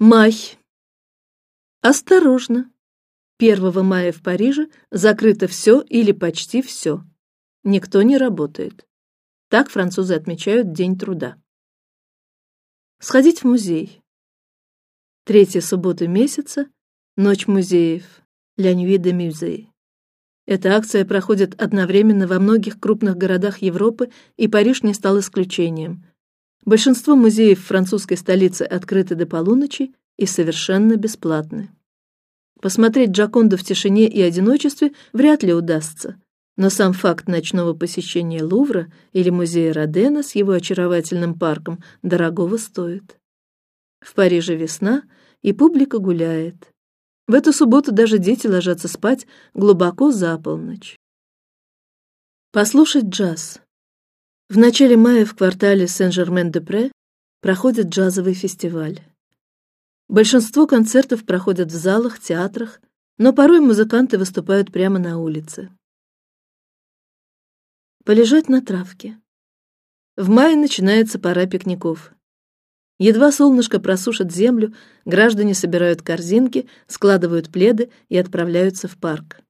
Май. Осторожно. 1 мая в Париже закрыто все или почти все. Никто не работает. Так французы отмечают День труда. Сходить в музей. Третья суббота месяца, ночь музеев, La Nuit des Musées. Эта акция проходит одновременно во многих крупных городах Европы, и Париж не стал исключением. Большинство музеев французской столицы открыты до полуночи и совершенно бесплатны. Посмотреть Джаконду в тишине и одиночестве вряд ли удастся, но сам факт ночного посещения Лувра или музея Родена с его очаровательным парком дорогого стоит. В Париже весна, и публика гуляет. В эту субботу даже дети ложатся спать глубоко за полночь. Послушать джаз. В начале мая в квартале Сен-Жермен-де-Пре проходит джазовый фестиваль. Большинство концертов проходят в залах, театрах, но порой музыканты выступают прямо на улице. Полежать на травке. В мае начинается пора пикников. Едва солнышко просушит землю, граждане собирают корзинки, складывают пледы и отправляются в парк.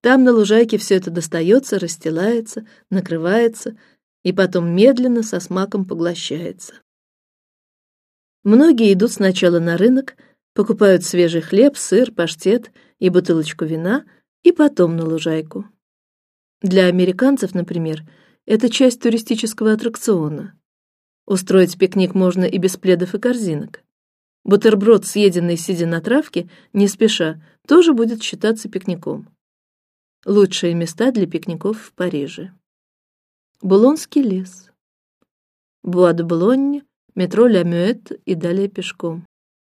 Там на лужайке все это достается, расстилается, накрывается, и потом медленно со смаком поглощается. Многие идут сначала на рынок, покупают свежий хлеб, сыр, паштет и бутылочку вина, и потом на лужайку. Для американцев, например, это часть туристического аттракциона. Устроить пикник можно и без пледов и корзинок. Бутерброд, съеденный сидя на травке, не спеша, тоже будет считаться пикником. Лучшие места для пикников в Париже. Булонский лес, Буа де Булонне, метро Ля Мюэт и далее пешком.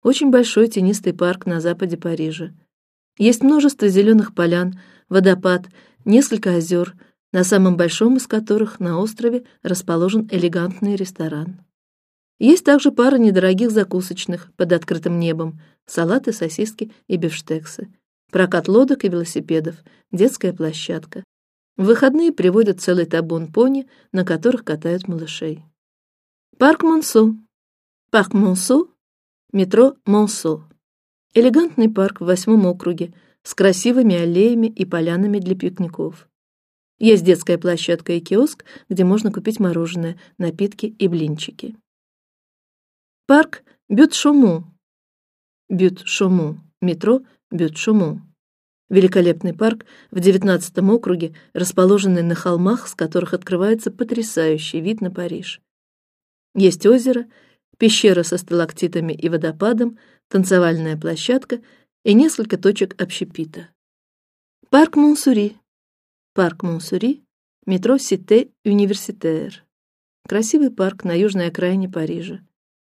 Очень большой тенистый парк на западе Парижа. Есть множество зеленых полян, водопад, несколько озер, на самом большом из которых на острове расположен элегантный ресторан. Есть также пара недорогих закусочных под открытым небом, салаты, сосиски и бифштексы, прокат лодок и велосипедов, детская площадка, в выходные приводят целый табун пони, на которых катают малышей. Парк Монсо. Parc Monceau. Метро Монсо. Элегантный парк в восьмом округе с красивыми аллеями и полянами для пикников. Есть детская площадка и киоск, где можно купить мороженое, напитки и блинчики. Парк Бют-Шомон. Buttes-Chaumont. Метро Бют-Шомон. Великолепный парк в девятнадцатом округе, расположенный на холмах, с которых открывается потрясающий вид на Париж. Есть озеро, пещера со сталактитами и водопадом, танцевальная площадка и несколько точек общепита. Парк Монсури, парк Монсури, метро Сите Университер. Красивый парк на южной окраине Парижа.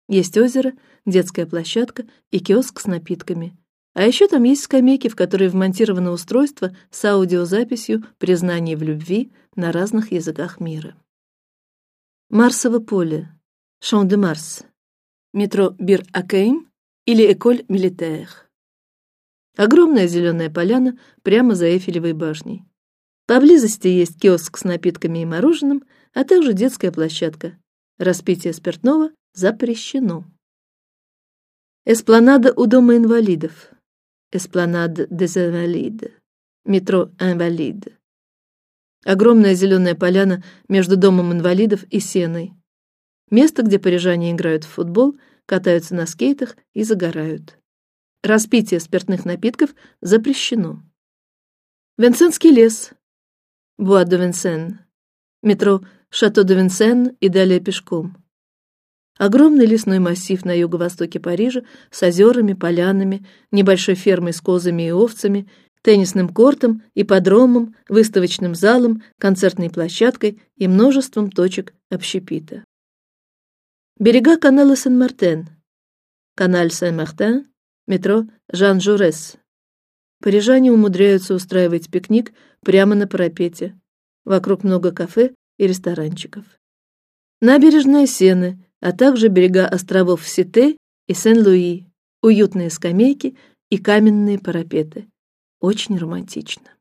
Есть озеро, детская площадка и киоск с напитками. А еще там есть скамейки, в которые вмонтировано устройство с аудиозаписью признаний в любви на разных языках мира. Марсово поле, Champ de Mars, метро Бир-Хакейм или Эколь Милитер. Огромная зеленая поляна прямо за Эйфелевой башней. Поблизости есть киоск с напитками и мороженым, а также детская площадка. Распитие спиртного запрещено. Эспланада у дома инвалидов. Эспланад des Invalides, метро Инвалид. Огромная зеленая поляна между домом инвалидов и сеной. Место, где парижане играют в футбол, катаются на скейтах и загорают. Распитие спиртных напитков запрещено. Венсенский лес, Буа де Венсен, метро Шато де Венсен и далее пешком. Огромный лесной массив на юго-востоке Парижа с озерами, полянами, небольшой фермой с козами и овцами, теннисным кортом, ипподромом, выставочным залом, концертной площадкой и множеством точек общепита. Берега канала Сен-Мартен, канал Сен-Мартен, метро Жан-Журес. Парижане умудряются устраивать пикник прямо на парапете. Вокруг много кафе и ресторанчиков. Набережная Сены а также берега островов Сите и Сен-Луи, уютные скамейки и каменные парапеты. Очень романтично.